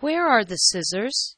Where are the scissors?